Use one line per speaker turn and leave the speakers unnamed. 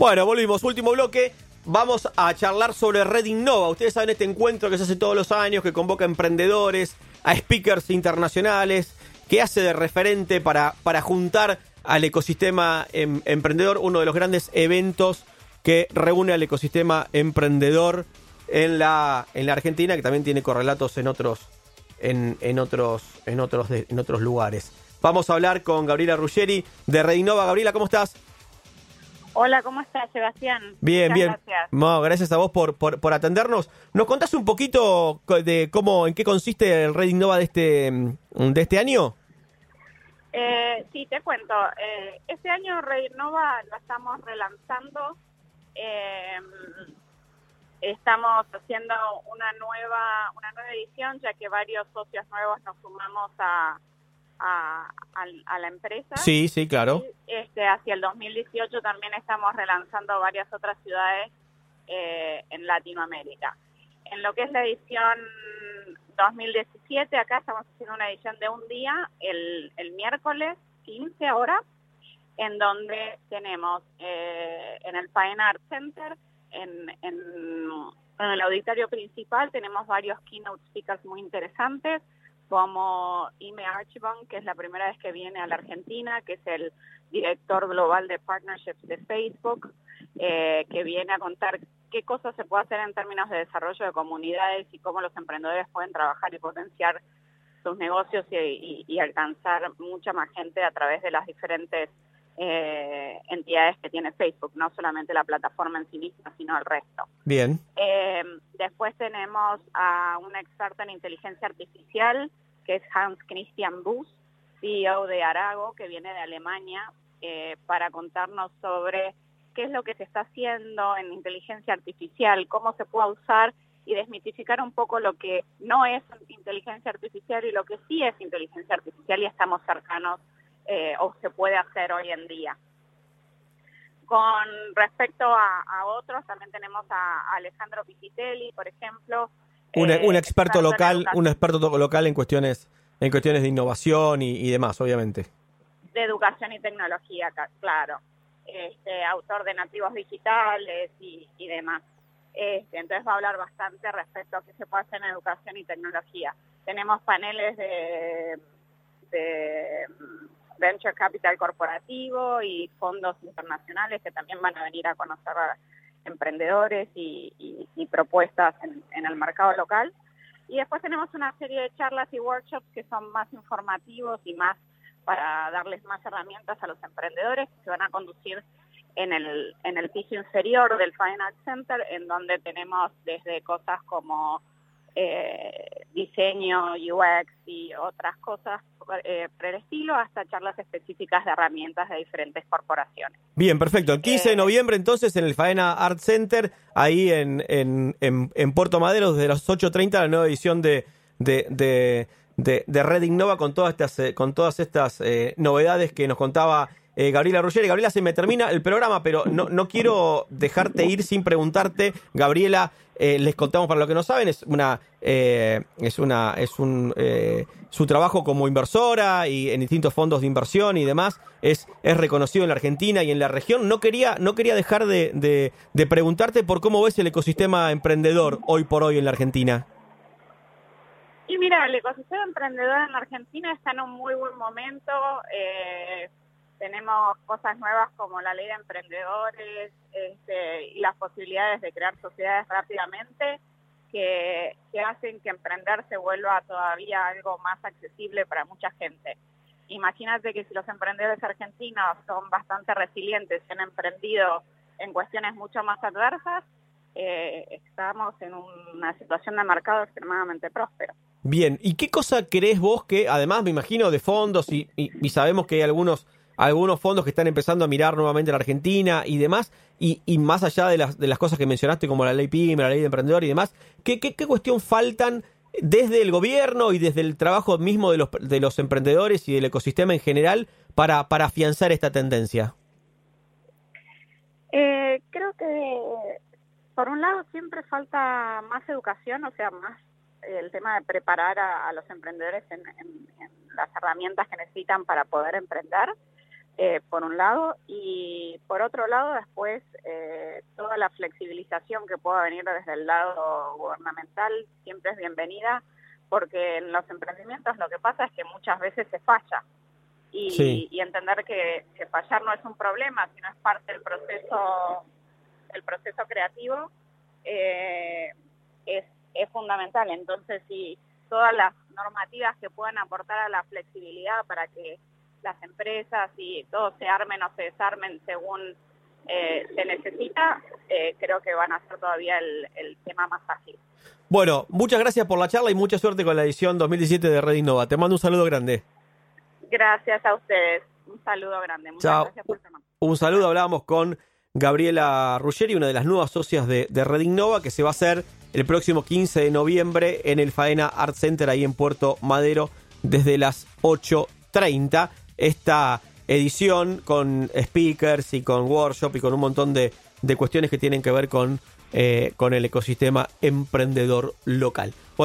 Bueno, volvimos. Último bloque. Vamos a charlar sobre Red Innova. Ustedes saben este encuentro que se hace todos los años, que convoca emprendedores, a speakers internacionales, que hace de referente para, para juntar al ecosistema em- emprendedor, uno de los grandes eventos que reúne al ecosistema emprendedor en la, en la Argentina, que también tiene correlatos en otros, en, en otros, en otros, en otros lugares. Vamos a hablar con Gabriela Ruggeri de Red Innova. Gabriela, ¿cómo estás?
Hola, ¿cómo estás, Sebastián?
Bien,
Muchas
bien.
Gracias.
No, gracias a vos por, por, por atendernos. ¿Nos contás un poquito de cómo, en qué consiste el Red Innova de este, mm, de este año?
Eh, sí, te cuento. Eh, este año Reinnova lo estamos relanzando. Eh, estamos haciendo una nueva una nueva edición, ya que varios socios nuevos nos sumamos a, a, la empresa.
Sí, sí, claro.
Y, hacia el 2018 también estamos relanzando varias otras ciudades eh, en Latinoamérica. En lo que es la edición 2017, acá estamos haciendo una edición de un día, el, el miércoles 15 ahora, en donde tenemos eh, en el Fine Art Center, en, en- en el auditorio principal, tenemos varios keynote speakers muy interesantes, como Ime Archibong, que es la primera vez que viene a la Argentina, que es el director global de partnerships de Facebook, eh, que viene a contar qué cosas se puede hacer en términos de desarrollo de comunidades y cómo los emprendedores pueden trabajar y potenciar sus negocios y, alcanzar mucha más gente a través de las diferentes eh, entidades que tiene Facebook, no solamente la plataforma en sí misma, sino el resto.
Bien.
Eh, después tenemos a un experto en inteligencia artificial, que es Hans Christian Bus, CEO de Arago, que viene de Alemania, eh, para contarnos sobre qué es lo que se está haciendo en inteligencia artificial, cómo se puede usar y desmitificar un poco lo que no es inteligencia artificial y lo que sí es inteligencia artificial y estamos cercanos eh, o se puede hacer hoy en día. Con respecto a, a otros, también tenemos a Alejandro Pisitelli, por ejemplo.
Un,
eh,
un experto local, un experto to- local en cuestiones, en cuestiones de innovación y, y demás, obviamente.
de educación y tecnología, claro. Este, autor de nativos digitales y, y demás. Este, entonces va a hablar bastante respecto a qué se puede hacer en educación y tecnología. Tenemos paneles de, de venture capital corporativo y fondos internacionales que también van a venir a conocer a emprendedores y, propuestas en, en el mercado local. Y después tenemos una serie de charlas y workshops que son más informativos y más para darles más herramientas a los emprendedores que se van a conducir en el, en el piso inferior del Art Center, en donde tenemos desde cosas como eh, diseño, UX y otras cosas eh, por el estilo, hasta charlas específicas de herramientas de diferentes corporaciones.
Bien, perfecto. El 15 de
Eh,
noviembre, entonces, en el Faena Art Center, ahí en, en, en, en Puerto Madero, desde las 8.30, la nueva edición de, de, de, de, de Red Innova con todas estas, eh, con todas estas eh, novedades que nos contaba eh, Gabriela Ruggeri. Gabriela, se me termina el programa, pero no, no quiero dejarte ir sin preguntarte. Gabriela, eh, les contamos para los que no saben, es una, eh, es una, es un, eh, su trabajo como inversora y en distintos fondos de inversión y demás es, es reconocido en la Argentina y en la región. No quería, no quería dejar de, de, preguntarte por cómo ves el ecosistema emprendedor hoy por hoy en la Argentina.
Y mira, el ecosistema emprendedor en la Argentina está en un muy buen momento. Tenemos cosas nuevas como la ley de emprendedores este, y las posibilidades de crear sociedades rápidamente que, hacen que emprender se vuelva todavía algo más accesible para mucha gente. Imagínate que si los emprendedores argentinos son bastante resilientes y han emprendido en cuestiones mucho más adversas, eh, estamos en una situación de mercado extremadamente próspero.
Bien, ¿y qué cosa crees vos que, además me imagino de fondos y sabemos que hay algunos, algunos fondos que están empezando a mirar nuevamente la Argentina y demás, y, más allá de las, de las cosas que mencionaste como la ley PYME, la ley de emprendedor y demás, ¿qué, cuestión faltan desde el gobierno y desde el trabajo mismo de los, de los emprendedores y del ecosistema en general para, afianzar esta tendencia?
Eh, creo que, por un lado, siempre falta más educación, o sea, más el tema de preparar a, a los emprendedores en, en- en las herramientas que necesitan para poder emprender. Eh, por un lado, y por otro lado después eh, toda la flexibilización que pueda venir desde el lado gubernamental siempre es bienvenida, porque en los emprendimientos lo que pasa es que muchas veces se falla. Y, y entender que, que, fallar no es un problema, sino es parte del proceso, del proceso creativo, eh, es, es fundamental. Entonces, si todas las normativas que puedan aportar a la flexibilidad para que las empresas y todo se armen o se desarmen según eh, se necesita, eh, creo que van a ser todavía el, el, tema más ágil.
Bueno, muchas gracias por la charla y mucha suerte con la edición 2017 de Red Innova. Te mando un saludo grande.
Gracias a ustedes. Un saludo grande. Muchas
Chao.
gracias por
Un saludo. Hablábamos con Gabriela Ruggeri, una de las nuevas socias de, de Red Innova, que se va a hacer el próximo 15 de noviembre en el Faena Art Center ahí en Puerto Madero desde las 8.30. Esta edición con speakers y con workshop y con un montón de, de cuestiones que tienen que ver con, eh, con el ecosistema emprendedor local.